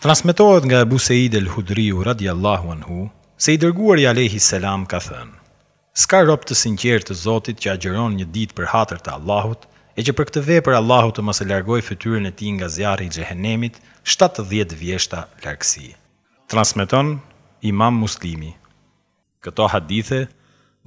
Transmetohet nga Ebu Se'id el-Hudriu radijallahu anhu se i Dërguari alejhi selam ka thënë, S'ka rob të sinqertë të Zotit që agjëron një ditë për hatër të Allahut e që për këtë vepër Allahu të mos e largojë fytyrën e tij nga zjarri i xhehenemit shtatëdhjetë vjeshta largësi. Transmeton Imam Muslimi. Këto hadithe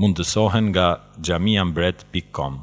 mundësohen nga Xhamia Mbret pikë kom.